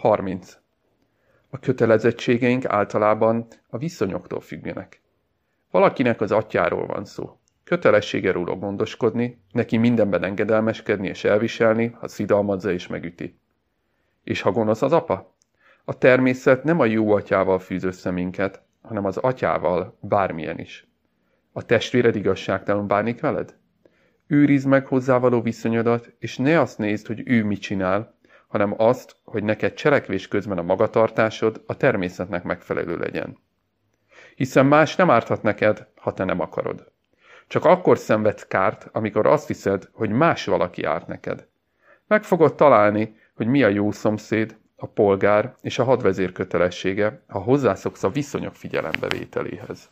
30. A kötelezettségeink általában a viszonyoktól függenek. Valakinek az atyáról van szó. Kötelessége róla gondoskodni, neki mindenben engedelmeskedni és elviselni, ha szidalmazza és megüti. És ha gonosz az apa? A természet nem a jó atyával fűz össze minket, hanem az atyával, bármilyen is. A testvéred igazságtalan bánik veled? Őrizd meg hozzávaló viszonyodat, és ne azt nézd, hogy ő mit csinál, hanem azt, hogy neked cselekvés közben a magatartásod a természetnek megfelelő legyen. Hiszen más nem árthat neked, ha te nem akarod. Csak akkor szenvedsz kárt, amikor azt hiszed, hogy más valaki árt neked. Meg fogod találni, hogy mi a jó szomszéd, a polgár és a hadvezér kötelessége, ha hozzászoksz a viszonyok figyelembevételéhez.